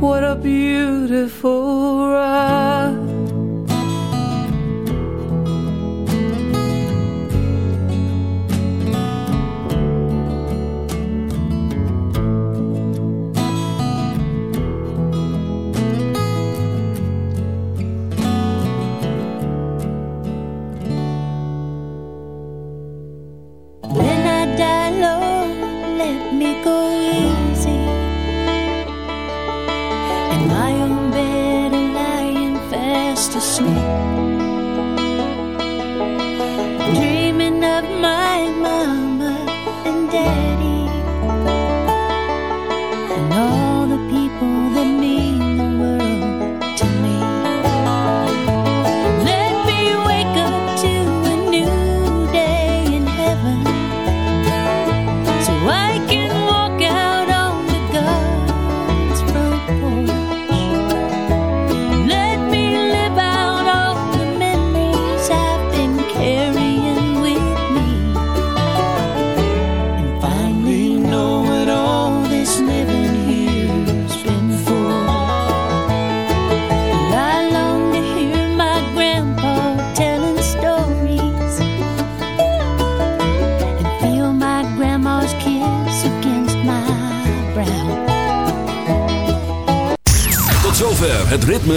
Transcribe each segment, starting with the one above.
What a beautiful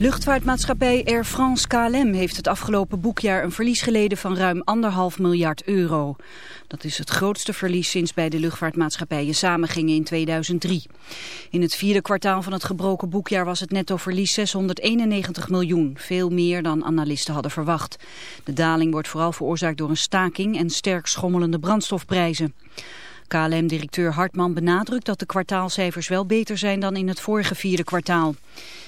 Luchtvaartmaatschappij Air France KLM heeft het afgelopen boekjaar een verlies geleden van ruim anderhalf miljard euro. Dat is het grootste verlies sinds bij de luchtvaartmaatschappijen samengingen in 2003. In het vierde kwartaal van het gebroken boekjaar was het netto verlies 691 miljoen, veel meer dan analisten hadden verwacht. De daling wordt vooral veroorzaakt door een staking en sterk schommelende brandstofprijzen. KLM-directeur Hartman benadrukt dat de kwartaalcijfers wel beter zijn dan in het vorige vierde kwartaal.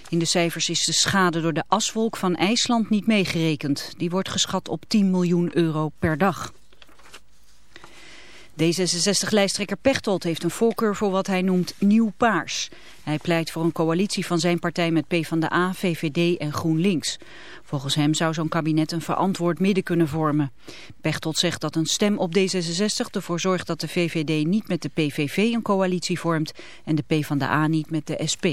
In de cijfers is de schade door de aswolk van IJsland niet meegerekend. Die wordt geschat op 10 miljoen euro per dag. D66-lijsttrekker Pechtold heeft een voorkeur voor wat hij noemt nieuw paars. Hij pleit voor een coalitie van zijn partij met PvdA, VVD en GroenLinks. Volgens hem zou zo'n kabinet een verantwoord midden kunnen vormen. Pechtold zegt dat een stem op D66 ervoor zorgt dat de VVD niet met de PVV een coalitie vormt en de PvdA niet met de SP.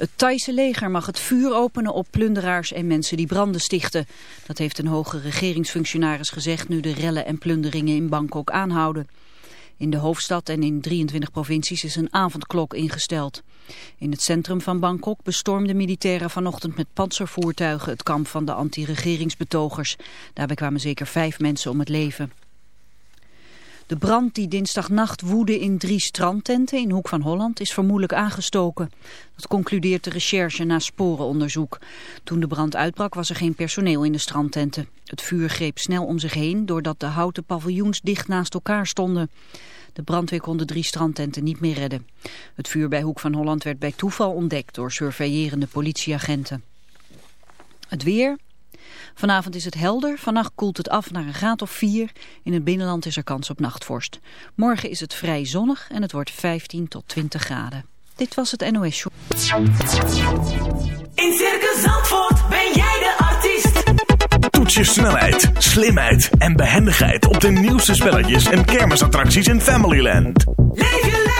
Het Thaise leger mag het vuur openen op plunderaars en mensen die branden stichten. Dat heeft een hoge regeringsfunctionaris gezegd nu de rellen en plunderingen in Bangkok aanhouden. In de hoofdstad en in 23 provincies is een avondklok ingesteld. In het centrum van Bangkok bestormden militairen vanochtend met panzervoertuigen het kamp van de anti-regeringsbetogers. Daarbij kwamen zeker vijf mensen om het leven. De brand die dinsdagnacht woedde in drie strandtenten in Hoek van Holland is vermoedelijk aangestoken. Dat concludeert de recherche na sporenonderzoek. Toen de brand uitbrak was er geen personeel in de strandtenten. Het vuur greep snel om zich heen doordat de houten paviljoens dicht naast elkaar stonden. De brandweer kon de drie strandtenten niet meer redden. Het vuur bij Hoek van Holland werd bij toeval ontdekt door surveillerende politieagenten. Het weer, Vanavond is het helder, vannacht koelt het af naar een graad of 4. In het binnenland is er kans op nachtvorst. Morgen is het vrij zonnig en het wordt 15 tot 20 graden. Dit was het NOS Show. In Circus Zandvoort ben jij de artiest. Toets je snelheid, slimheid en behendigheid op de nieuwste spelletjes en kermisattracties in Familyland. Leef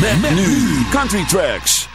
Met, nu Country Tracks.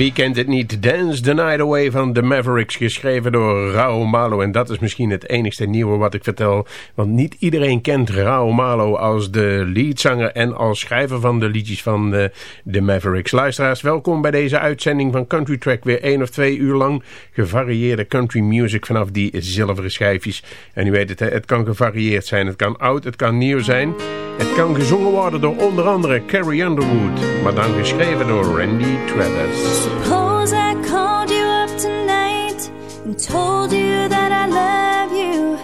Wie kent het niet? Dance the Night Away van The Mavericks, geschreven door Raoul Malo. En dat is misschien het enigste nieuwe wat ik vertel. Want niet iedereen kent Raoul Malo als de leadzanger en als schrijver van de liedjes van de, The Mavericks. Luisteraars, welkom bij deze uitzending van Country Track. Weer één of twee uur lang gevarieerde country music vanaf die zilveren schijfjes. En u weet het, het kan gevarieerd zijn. Het kan oud, het kan nieuw zijn. Het kan gezongen worden door onder andere Carrie Underwood. Maar dan geschreven door Randy Travis. Suppose I called you up tonight and told you that I love you.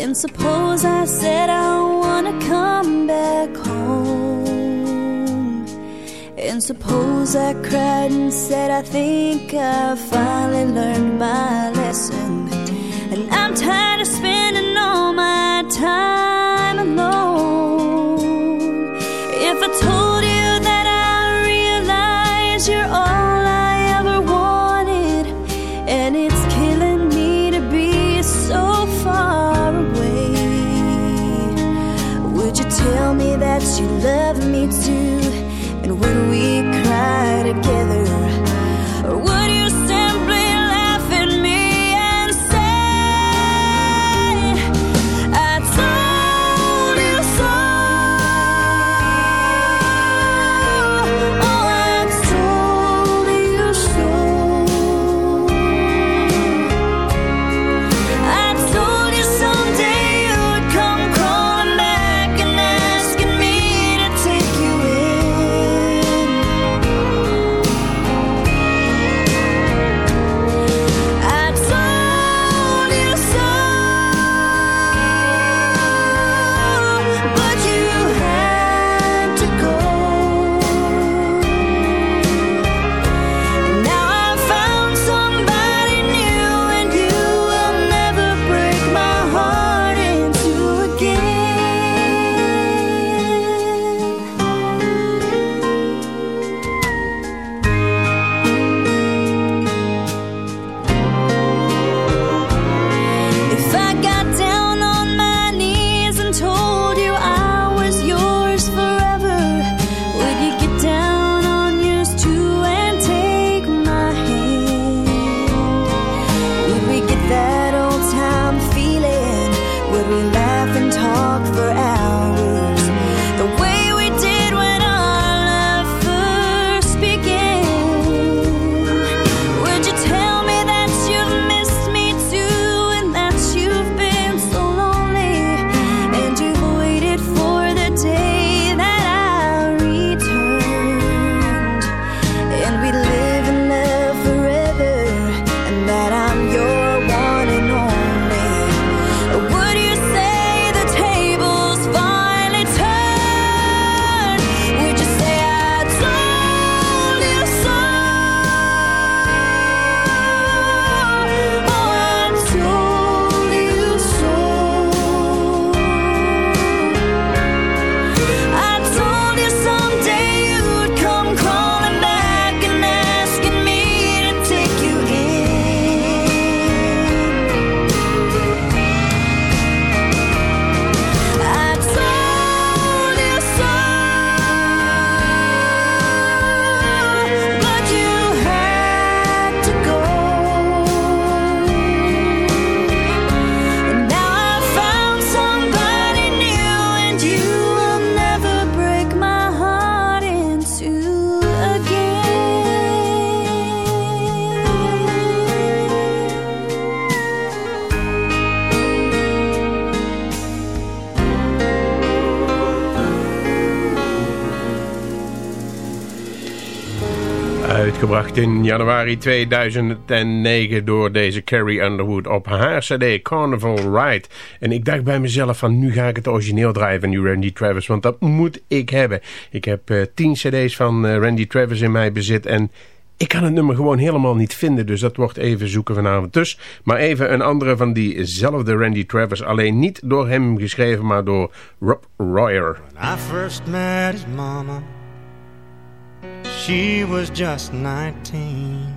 And suppose I said I wanna come back home. And suppose I cried and said I think I finally learned my lesson. And I'm tired of spending all my time Uitgebracht in januari 2009 door deze Carrie Underwood op haar cd Carnival Ride. En ik dacht bij mezelf van nu ga ik het origineel draaien van Randy Travis, want dat moet ik hebben. Ik heb uh, 10 cd's van uh, Randy Travis in mijn bezit en ik kan het nummer gewoon helemaal niet vinden, dus dat wordt even zoeken vanavond. Dus, maar even een andere van diezelfde Randy Travis. Alleen niet door hem geschreven, maar door Rob Royer. First mama, she was just 19.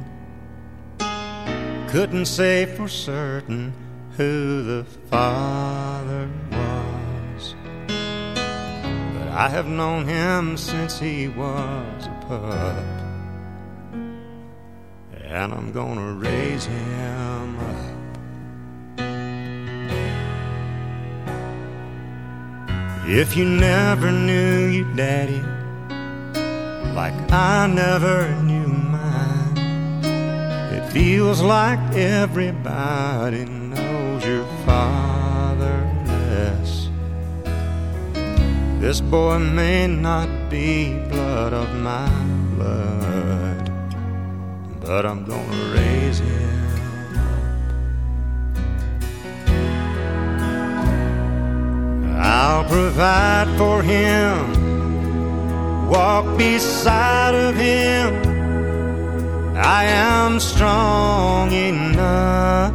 Couldn't say for certain who the father was. But I have known him since he was a pup. and I'm gonna raise him up. If you never knew your daddy, like I never knew mine, it feels like everybody knows your father less. This boy may not be blood of my blood but I'm gonna raise him. I'll provide for him, walk beside of him. I am strong enough.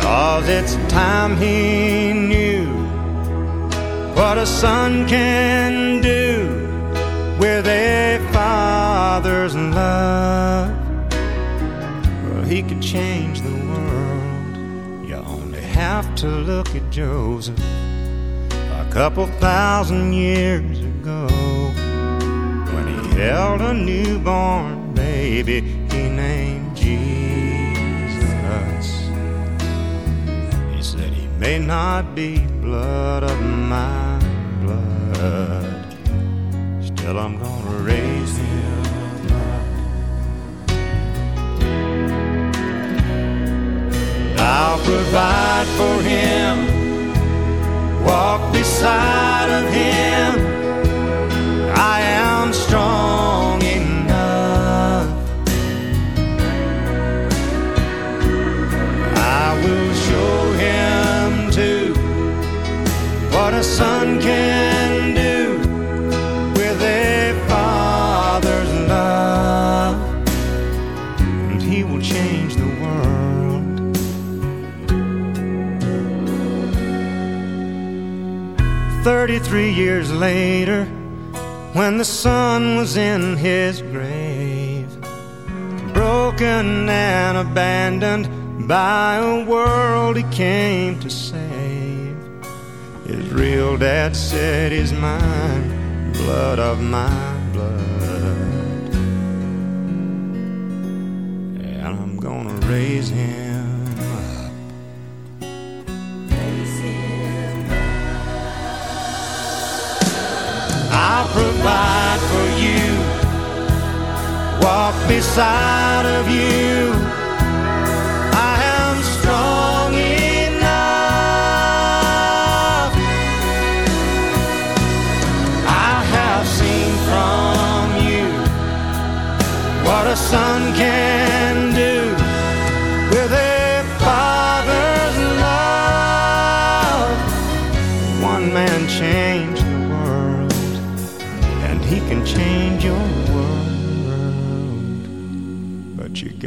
Cause it's time he knew what a son can do with a father's love. Well, he could change the world. You only have to look at Joseph couple thousand years ago when he held a newborn baby he named Jesus. He said he may not be blood of my blood Still, I'm gonna raise him. I'll provide for him, walk beside of him. I am strong enough. I will show him too what a son can 33 years later, when the sun was in his grave, broken and abandoned by a world he came to save. His real dad said, he's mine, blood of my blood. And I'm gonna raise him. I'll provide for you, walk beside of you.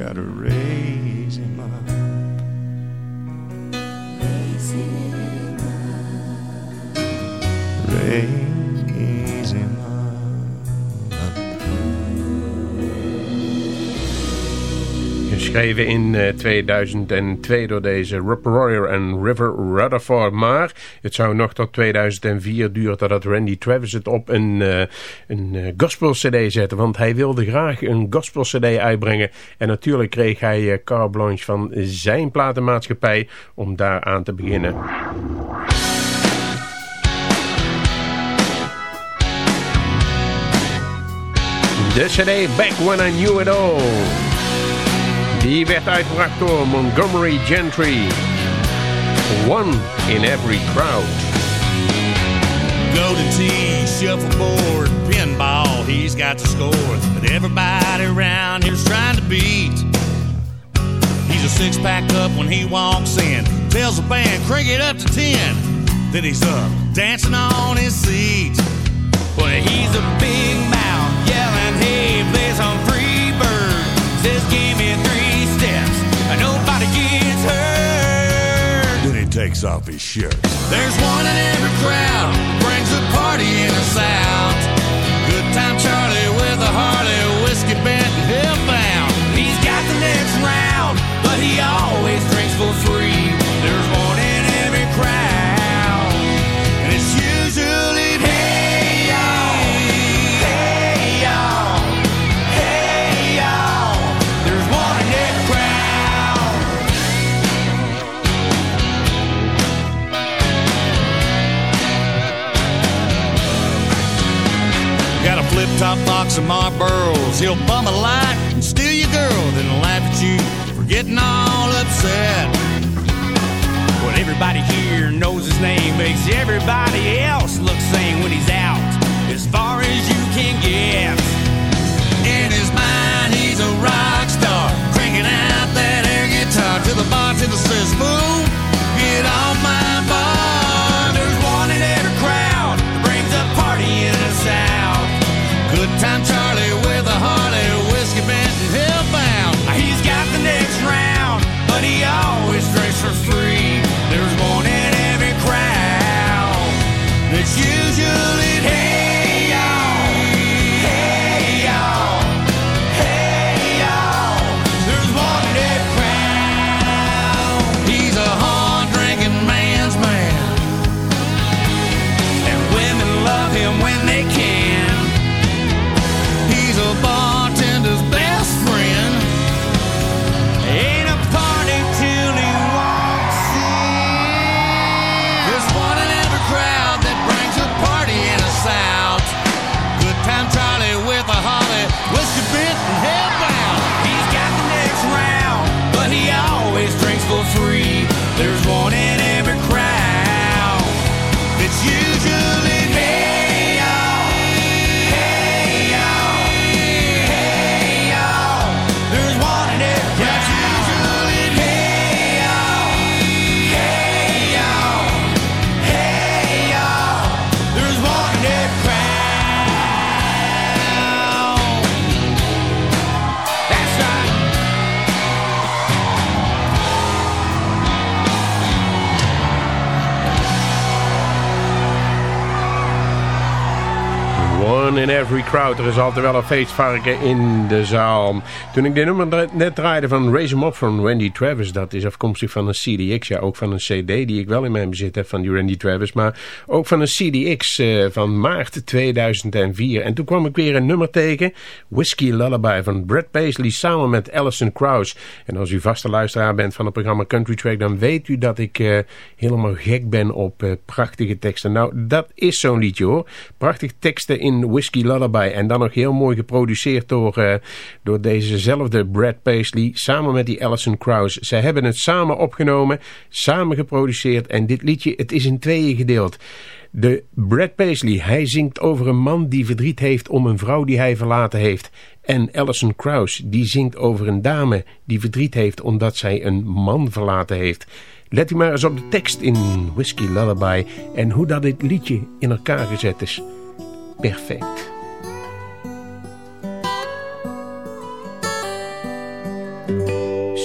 But you gotta geschreven in uh, 2002 door deze Rob Royer en River Rutherford. Maar het zou nog tot 2004 duren totdat Randy Travis het op een, uh, een uh, gospel cd zette. Want hij wilde graag een gospel cd uitbrengen. En natuurlijk kreeg hij carte blanche van zijn platenmaatschappij om daar aan te beginnen. De cd Back When I Knew It All. Die werd uitgebracht door Montgomery Gentry. One in every crowd. Go to tea, shuffleboard, pinball, he's got the score. But everybody around here's trying to beat. He's a six pack up when he walks in. Tells the band, crank it up to ten. Then he's up, dancing on his seat. Well, he's a big mouth, takes off his shirt. There's one in every crowd, brings the party in the south. Good time Charlie with a Harley, box of Marlboros. He'll bum a light and steal your girl, then laugh at you for getting all upset. Well, everybody here knows his name, makes everybody else look sane when he's out, as far as you can get. In his mind, he's a rock star, cranking out that air guitar till the bartender says, "Fool, get off my bar." Every crowd. Er is altijd wel een feestvarken in de zaal. Toen ik dit nummer net draaide van Raise 'em Up van Randy Travis. Dat is afkomstig van een CDX. Ja, ook van een CD die ik wel in mijn bezit heb van die Randy Travis. Maar ook van een CDX eh, van maart 2004. En toen kwam ik weer een nummer tegen. Whiskey Lullaby van Brad Paisley samen met Alison Krauss. En als u vaste luisteraar bent van het programma Country Track. Dan weet u dat ik eh, helemaal gek ben op eh, prachtige teksten. Nou, dat is zo'n liedje hoor. Prachtige teksten in Whiskey Lullaby. En dan nog heel mooi geproduceerd door, eh, door dezezelfde Brad Paisley. Samen met die Alison Krauss. Zij hebben het samen opgenomen. Samen geproduceerd. En dit liedje, het is in tweeën gedeeld. De Brad Paisley, hij zingt over een man die verdriet heeft om een vrouw die hij verlaten heeft. En Alison Krauss, die zingt over een dame die verdriet heeft omdat zij een man verlaten heeft. Let u maar eens op de tekst in Whiskey Lullaby en hoe dat dit liedje in elkaar gezet is. Perfect.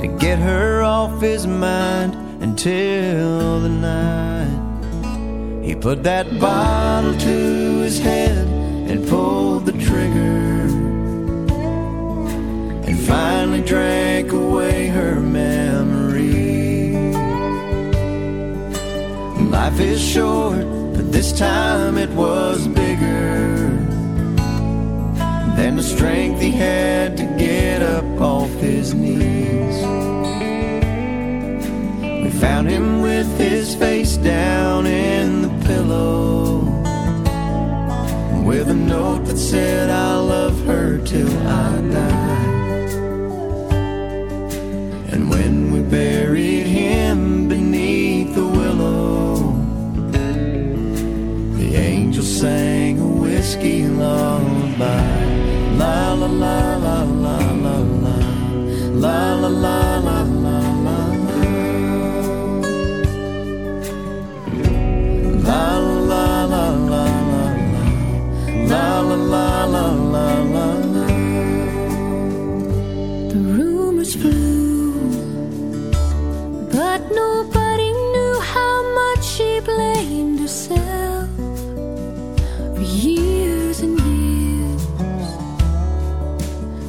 to get her off his mind until the night. He put that bottle to his head and pulled the trigger. And finally drank away her memory. Life is short, but this time it was bigger than the strength he had to get up off his knees. Found him with his face down in the pillow. With a note that said, I love her till I die. And when we buried him beneath the willow, the angel sang a whiskey lullaby. La la la la la la la la la la.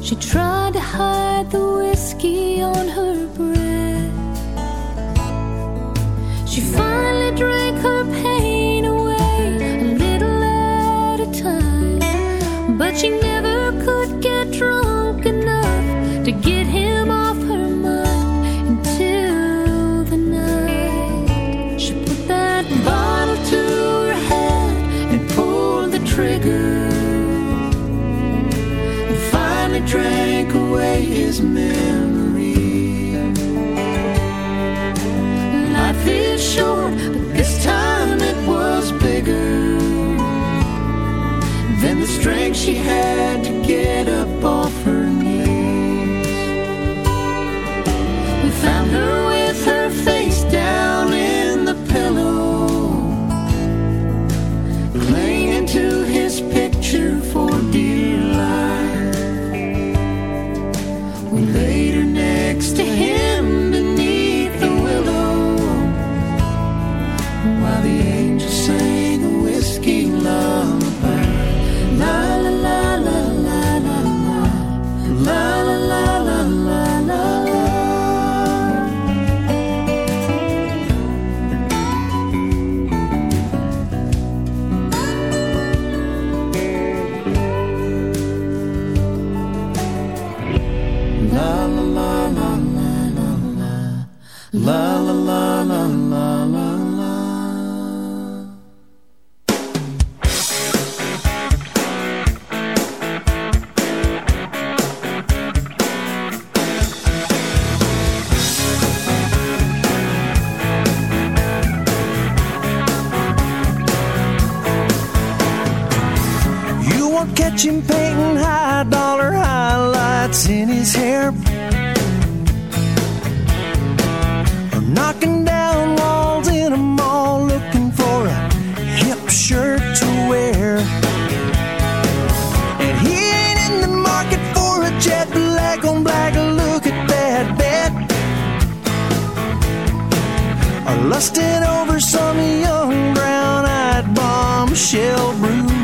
She tried to hide the whiskey on her breath. strength she had to get up. busted over some young brown eyed bombshell brew.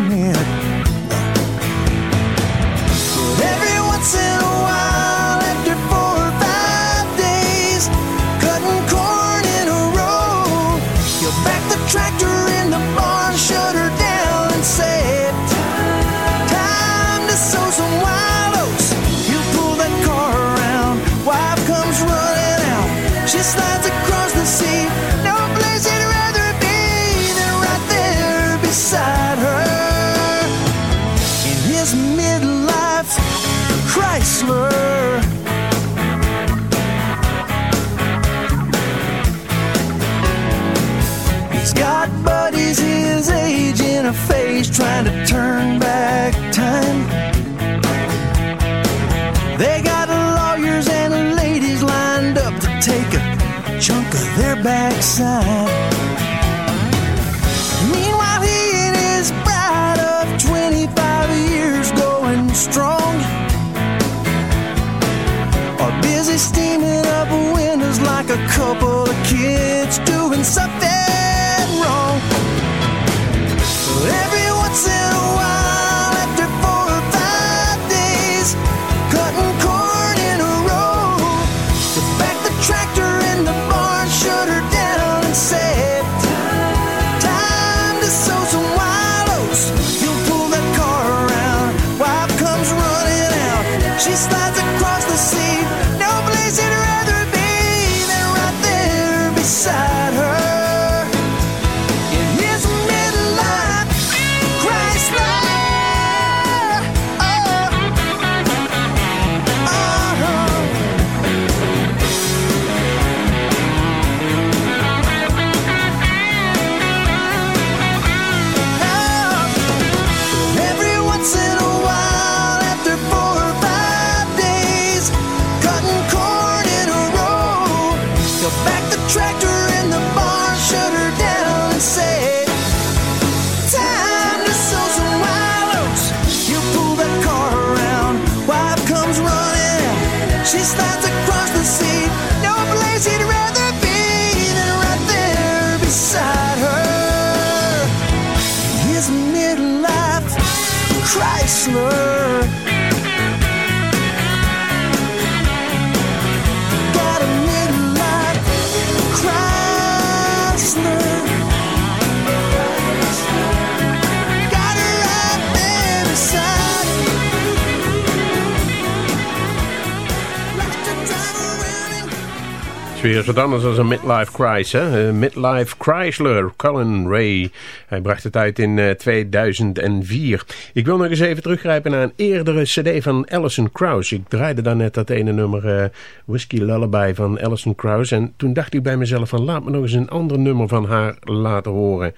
Weer anders dan een midlife crisis. Hè? Eh, midlife Chrysler, Colin Ray. Hij bracht het uit in eh, 2004. Ik wil nog eens even teruggrijpen naar een eerdere cd van Alison Krauss. Ik draaide dan net dat ene nummer eh, Whiskey Lullaby van Alison Krauss. En toen dacht ik bij mezelf van laat me nog eens een ander nummer van haar laten horen.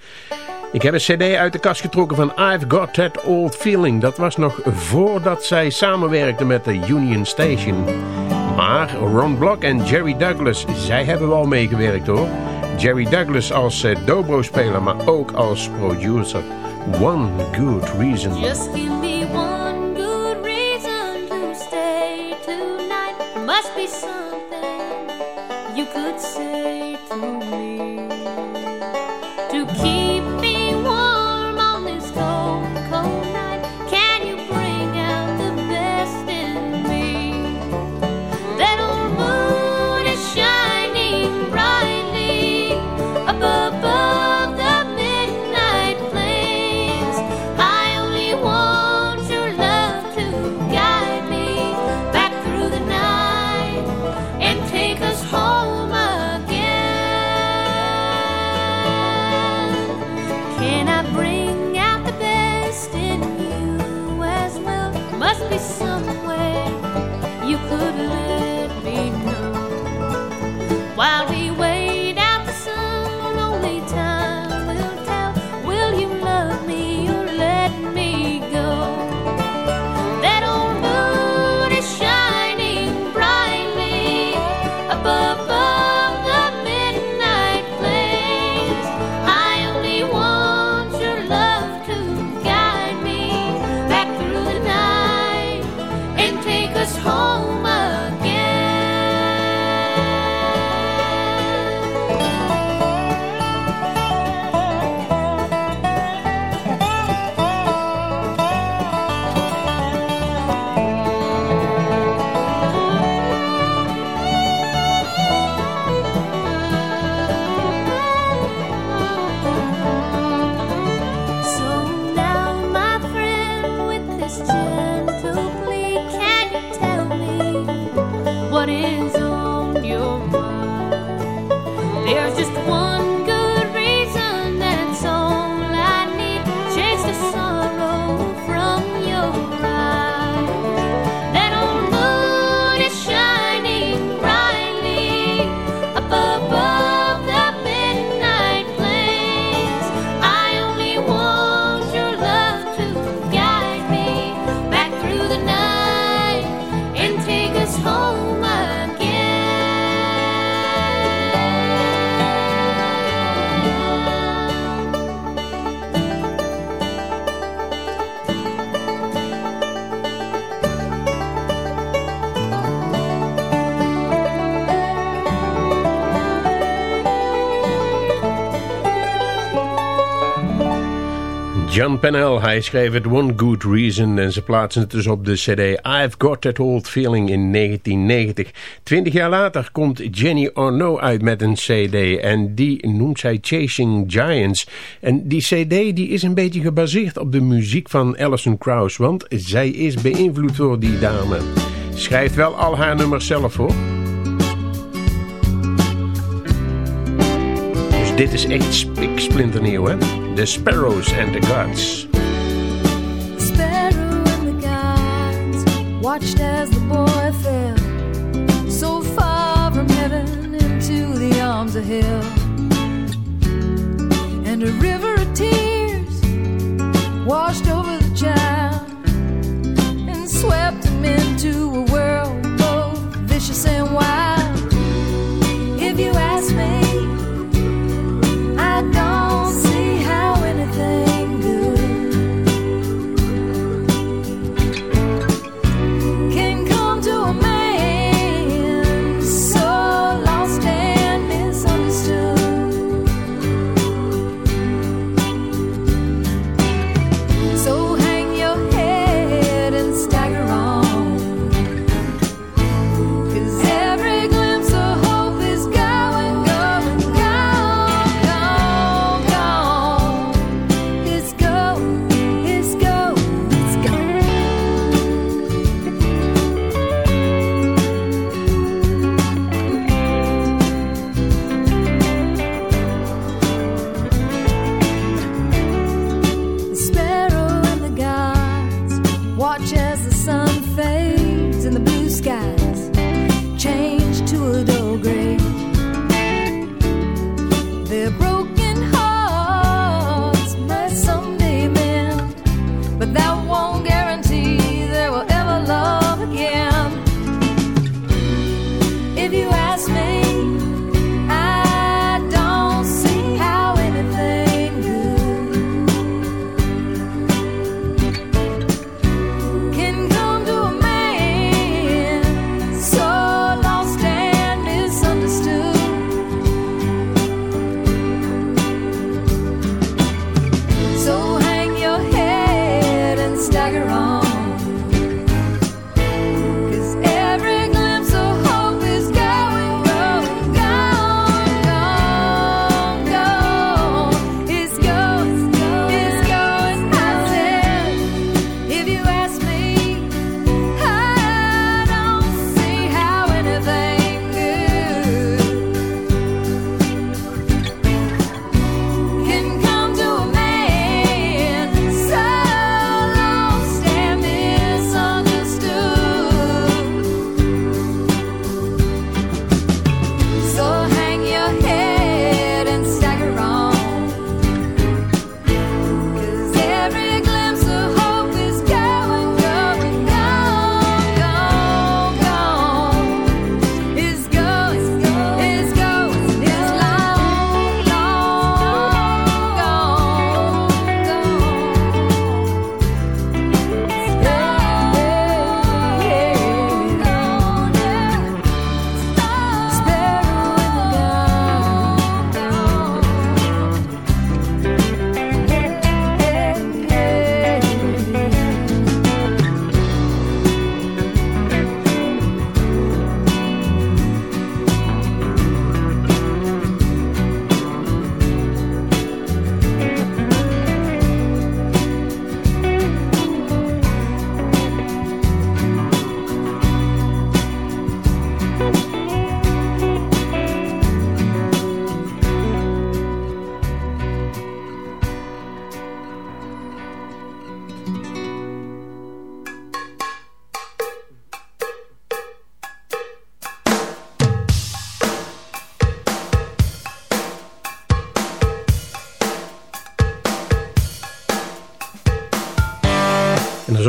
Ik heb een cd uit de kast getrokken van I've Got That Old Feeling. Dat was nog voordat zij samenwerkte met de Union Station. Maar Ron Block en Jerry Douglas, zij hebben wel meegewerkt hoor. Jerry Douglas als eh, dobro-speler, maar ook als producer. One Good Reason. Pennell, hij schreef het One Good Reason en ze plaatsen het dus op de cd I've Got That Old Feeling in 1990. Twintig jaar later komt Jenny Arnaud uit met een cd en die noemt zij Chasing Giants. En die cd die is een beetje gebaseerd op de muziek van Alison Krauss, want zij is beïnvloed door die dame. Schrijft wel al haar nummers zelf hoor. Dus dit is echt spiksplinternieuw hè. The Sparrows and the Gods. sparrow in the gods watched as the boy fell so far from heaven into the arms of hell and a river of tears washed over the child and swept him into a world both vicious and wild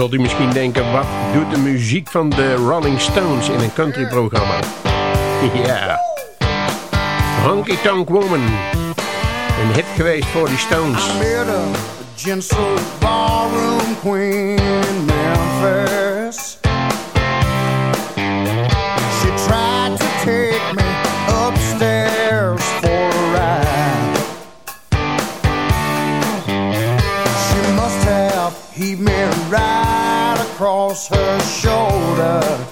zult u misschien denken, wat doet de muziek van de Rolling Stones in een countryprogramma? Ja. Honky Tonk Woman. Een hit geweest voor die Stones. A gentle ballroom queen. Across her shoulders.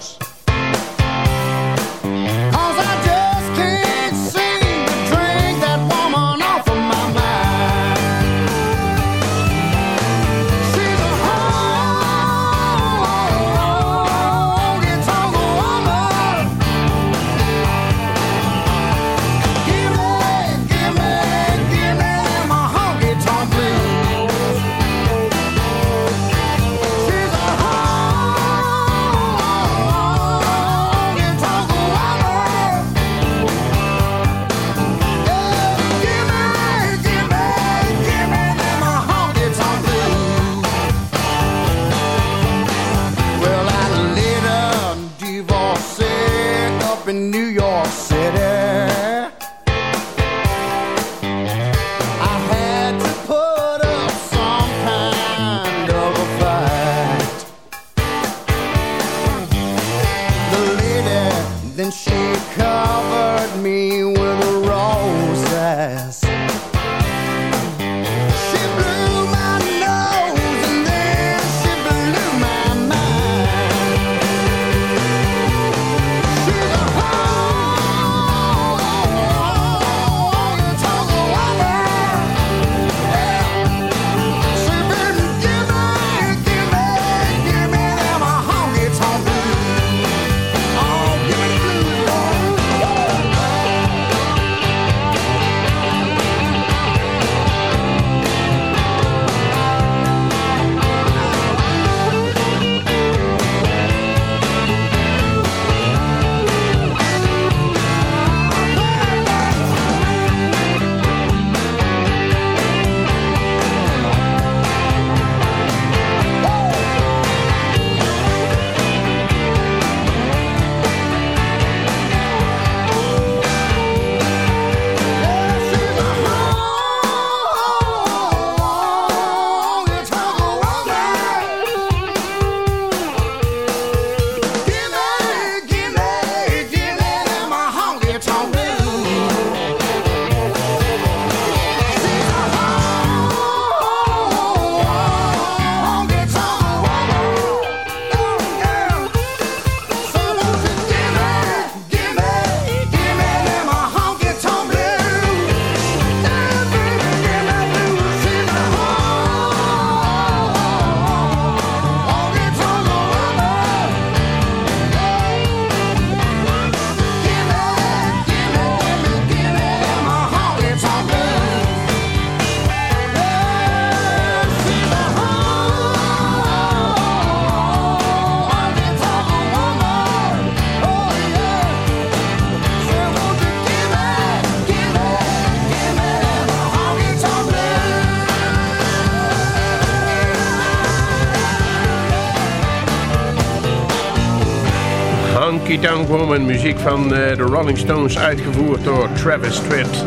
Tonk Woman, muziek van eh, de Rolling Stones, uitgevoerd door Travis Tritt.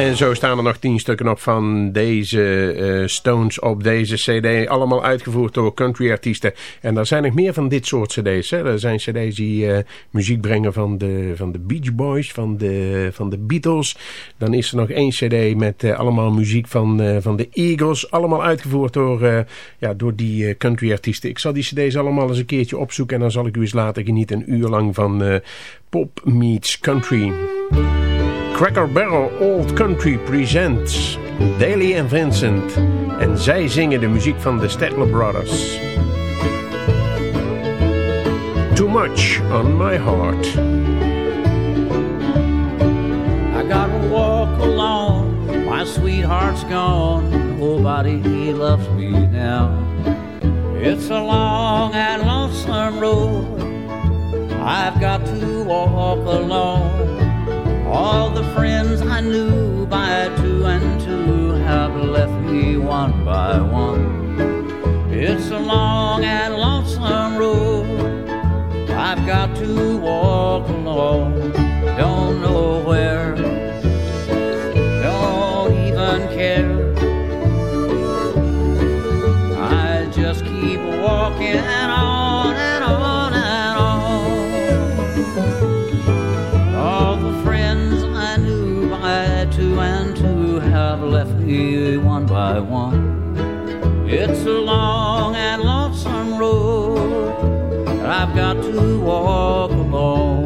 En zo staan er nog tien stukken op van deze eh, Stones op deze cd. Allemaal uitgevoerd door country-artiesten. En er zijn nog meer van dit soort cd's. Hè. Er zijn cd's die eh, muziek brengen van de, van de Beach Boys, van de, van de Beatles. Dan is er nog één cd met eh, allemaal muziek van, van de Eagles. Allemaal uitgevoerd door, ja, door die country-artiesten. Ik zal die cd's allemaal eens een keertje opzoeken. En dan zal ik u eens laten genieten een uur lang van Pop Meets Country. Cracker Barrel Old Country presents Dailey en Vincent. En zij zingen de muziek van de Statler Brothers. Too much on my heart. I gotta walk alone. My sweetheart's gone. Nobody loves me now. It's a long and lonesome road. I've got to walk alone. All the friends I knew by two and two have left me one by one. It's a long and lonesome road I've got to walk alone. Don't know where, don't even care. I just keep walking one by one. It's a long and lonesome road that I've got to walk alone.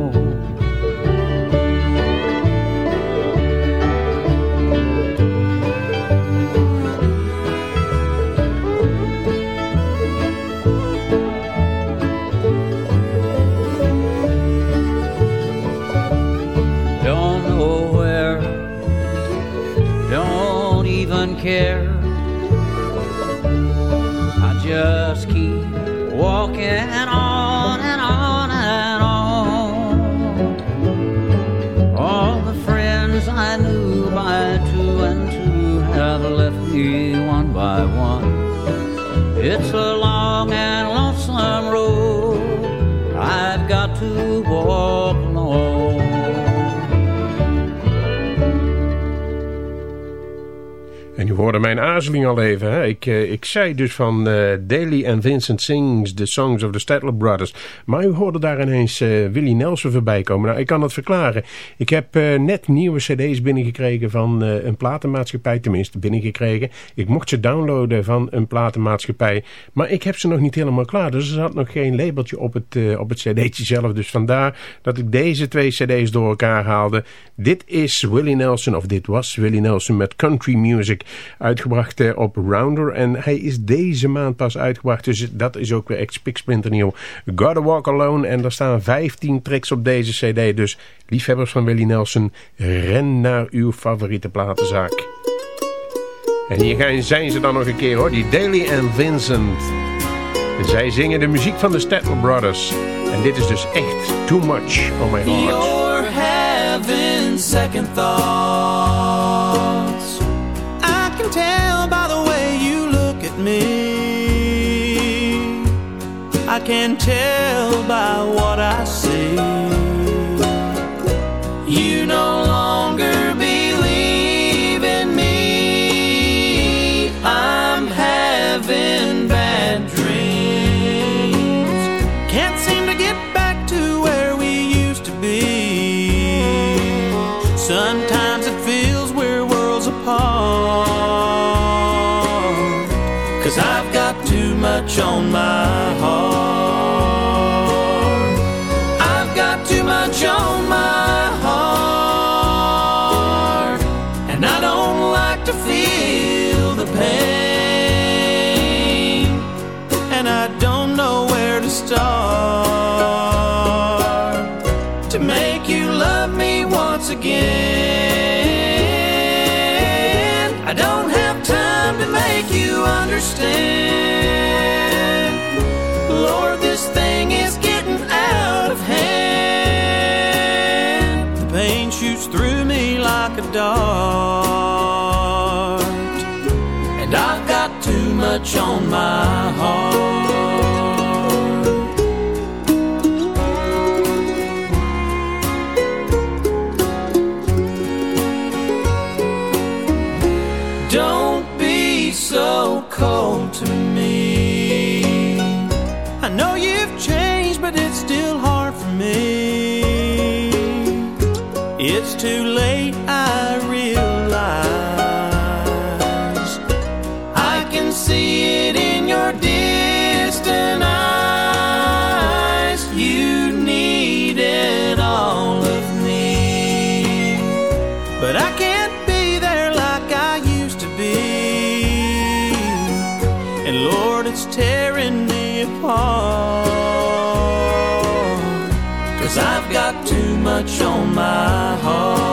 Al even. Hè? Ik, eh, ik zei dus van eh Daly en Vincent Sings, The Songs of the Statler Brothers. Maar u hoorde daar ineens eh, Willie Nelson voorbij komen. Nou, ik kan dat verklaren. Ik heb eh, net nieuwe cd's binnengekregen van eh, een platenmaatschappij. Tenminste, binnengekregen. Ik mocht ze downloaden van een platenmaatschappij. Maar ik heb ze nog niet helemaal klaar. Dus er zat nog geen labeltje op het, eh, op het cd'tje zelf. Dus vandaar dat ik deze twee cd's door elkaar haalde. Dit is Willie Nelson, of dit was Willie Nelson met Country Music. Uitgebracht op Rounder. En hij is deze maand pas uitgebracht. Dus dat is ook weer echt spiksplinternieuw. Gotta Walk Alone. En er staan 15 tracks op deze cd. Dus liefhebbers van Willie Nelson, ren naar uw favoriete platenzaak. En hier zijn ze dan nog een keer hoor. Die Daly en Vincent. En zij zingen de muziek van de Statler Brothers. En dit is dus echt Too Much on My Heart. You're having second thoughts. I can tell by what I see. You no longer believe in me. I'm having bad dreams. Can't seem to get back to where we used to be. Sometimes it feels we're worlds apart. Cause I've got too much on my too much on my heart. But I can't be there like I used to be. And Lord, it's tearing me apart. Cause I've got too much on my heart.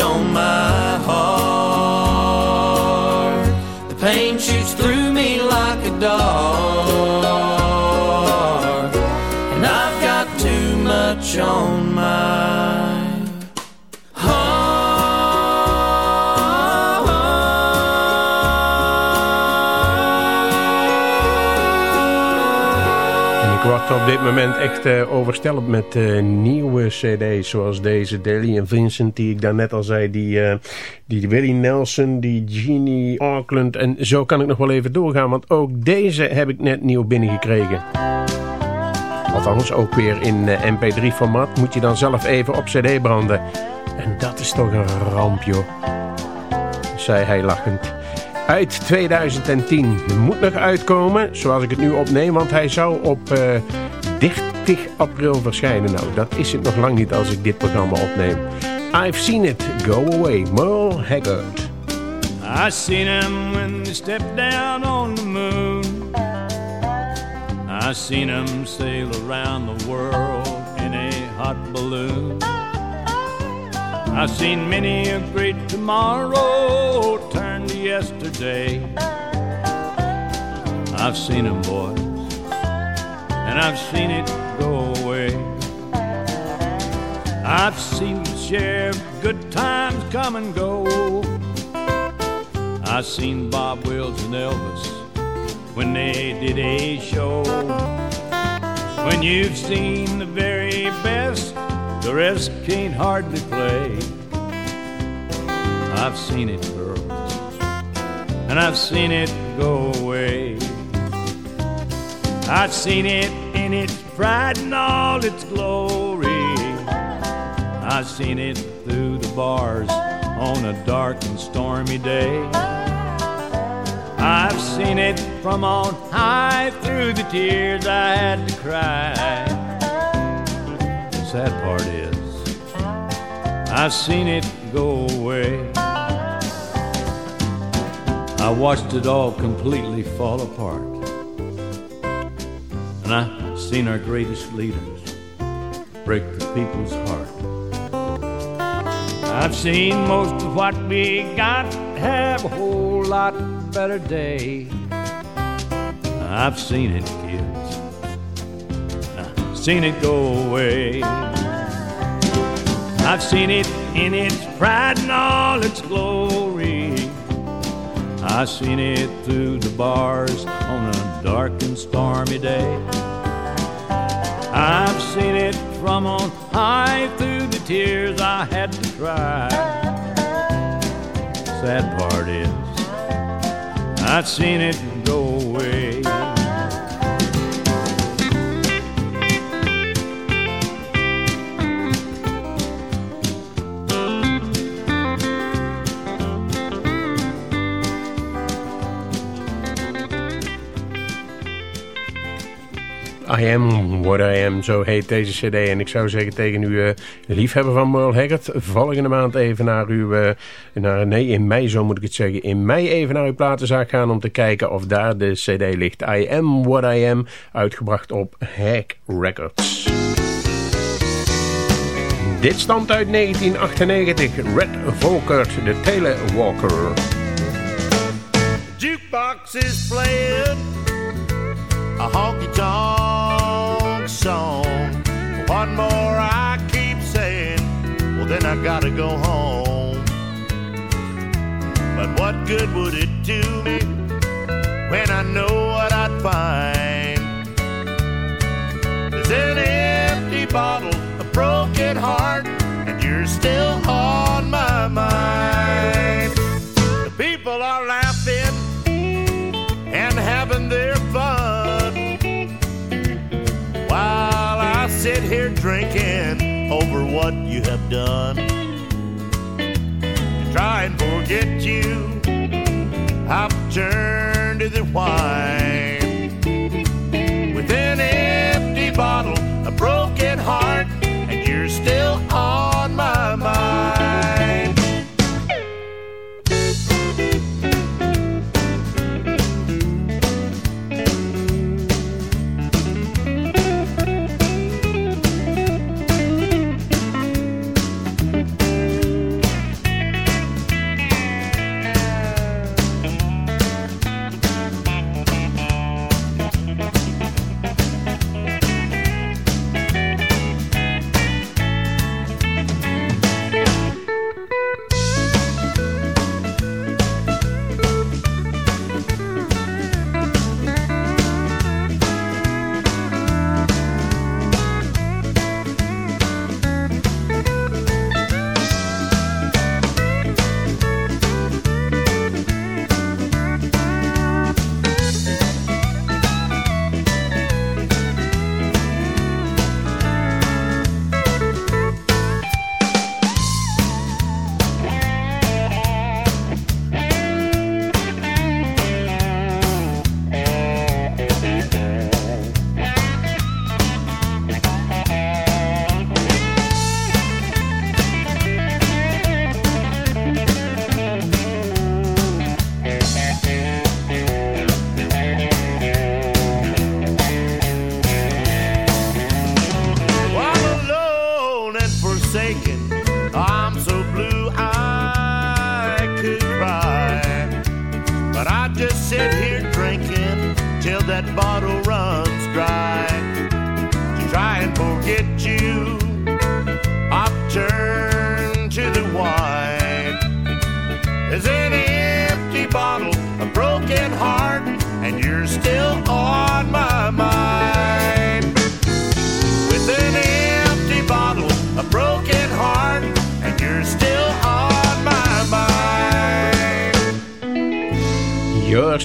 On my heart. The pain shoots through me like a dart. And I've got too much on op dit moment echt eh, overstelpt met eh, nieuwe cd's zoals deze Daly en Vincent die ik daarnet al zei. Die, eh, die Willie Nelson, die Jeannie Auckland en zo kan ik nog wel even doorgaan. Want ook deze heb ik net nieuw binnengekregen. Althans ook weer in eh, mp3 formaat moet je dan zelf even op cd branden. En dat is toch een ramp joh. Zei hij lachend uit 2010. Moet nog uitkomen, zoals ik het nu opneem, want hij zou op eh 30 april verschijnen. Nou, dat is het nog lang niet als ik dit programma opneem. I've seen it go away, Merle Haggard. I seen him when they stepped down on the moon. I seen him sail around the world in a hot balloon. I've seen many a great tomorrow yesterday. I've seen him, boys, and I've seen it go away. I've seen the share of good times come and go. I've seen Bob Wills and Elvis when they did a show. When you've seen the very best, the rest can't hardly play. I've seen it, and I've seen it go away. I've seen it in its pride and all its glory. I've seen it through the bars on a dark and stormy day. I've seen it from on high through the tears I had to cry. The sad part is, I've seen it go away. I watched it all completely fall apart. And I've seen our greatest leaders break the people's heart. I've seen most of what we got have a whole lot better day. I've seen it, kids. I've seen it go away. I've seen it in its pride and all its glory. I've seen it through the bars on a dark and stormy day. I've seen it from on high through the tears I had to cry. Sad part is, I've seen it I Am What I Am, zo heet deze cd. En ik zou zeggen tegen u eh, liefhebber van Merle Haggard... volgende maand even naar uw... eh, naar, nee, in mei, zo moet ik het zeggen. In mei even naar uw platenzaak gaan om te kijken of daar de cd ligt. I Am What I Am, uitgebracht op Hack Records. Dit stamt uit 1998. Red Volkert, de Telewalker. jukebox is playing a honky tonk song. One more I keep saying, well, then I gotta go home. But what good would it do me when I know what I'd find? There's an empty bottle, a broken heart, and you're still on my mind. What you have done. To try and forget you, I've turned to the wine still on.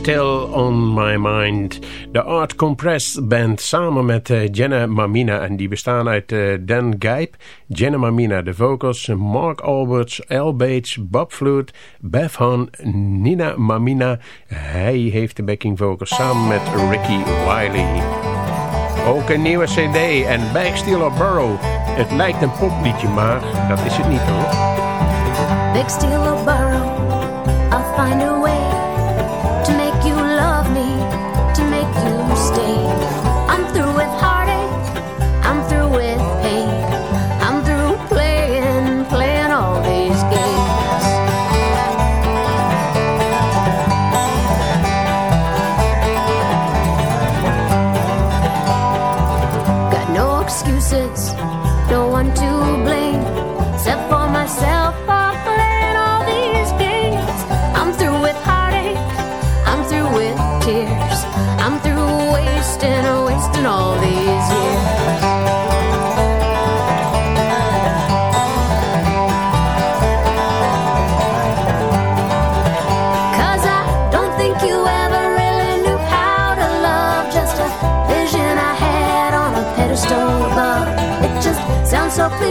Still on My Mind. De Art Compressed Band samen met uh, Jenna Mamina. En die bestaan uit uh, Dan Gijp, Jenna Mamina, de vocals, Mark Alberts, Al Bates, Bob Flute, Bev Han, Nina Mamina. Hij heeft de backing vocals samen met Ricky Wiley. Ook een nieuwe cd en Backsteel or Burrow. Het lijkt een popliedje, maar dat is het niet hoor. Big steel or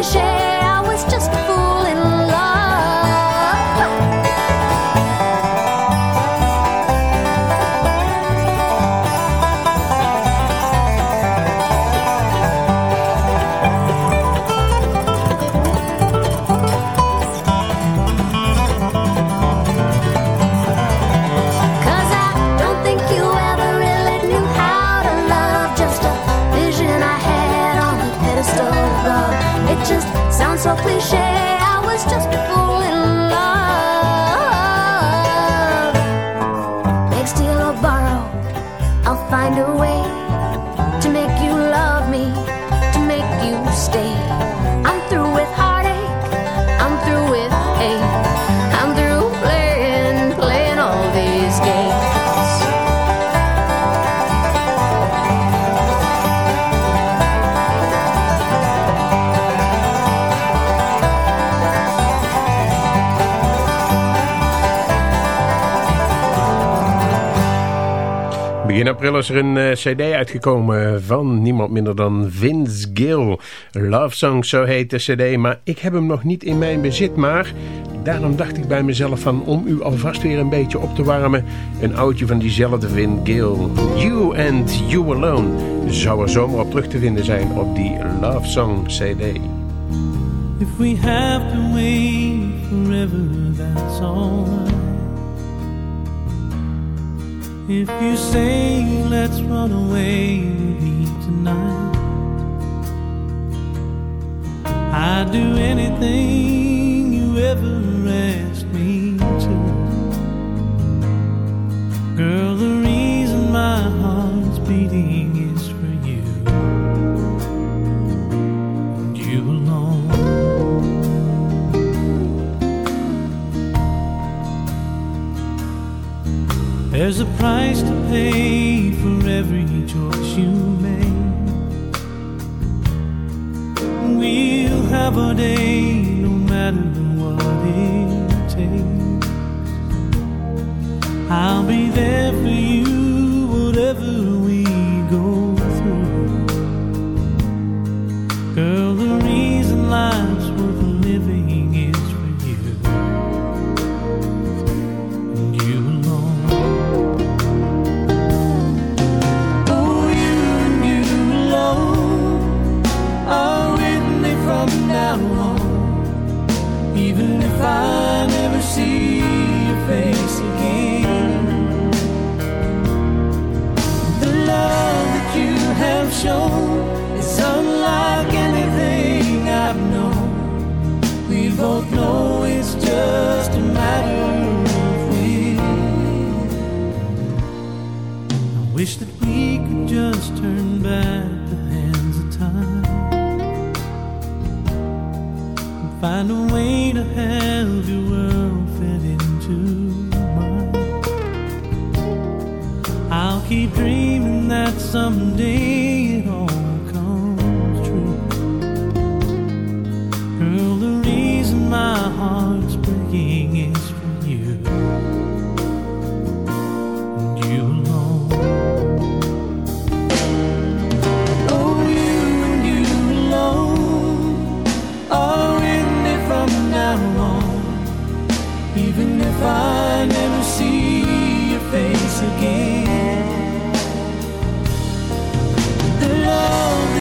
sounds april is er een eh, cd uitgekomen van niemand minder dan Vince Gill. Love Song, zo heet de cd, maar ik heb hem nog niet in mijn bezit. Maar daarom dacht ik bij mezelf van om u alvast weer een beetje op te warmen. Een oudje van diezelfde Vince Gill. You and You Alone zou er zomaar op terug te vinden zijn op die Love Song cd. If we have forever. If you say let's run away with me tonight, I'd do anything you ever asked me to. Girl, the reason my heart's beating There's a price to pay for every choice you make. We'll have our day no matter what it takes. I'll be there for you, whatever I never see your face again, the love that you have shown is unlike anything I've known. We both know it's just a matter of will. I wish that we could just turn back find a way to have your world fit into mine. I'll keep dreaming that someday